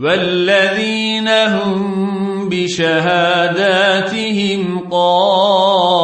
والذين هم بشهاداتهم قائمون.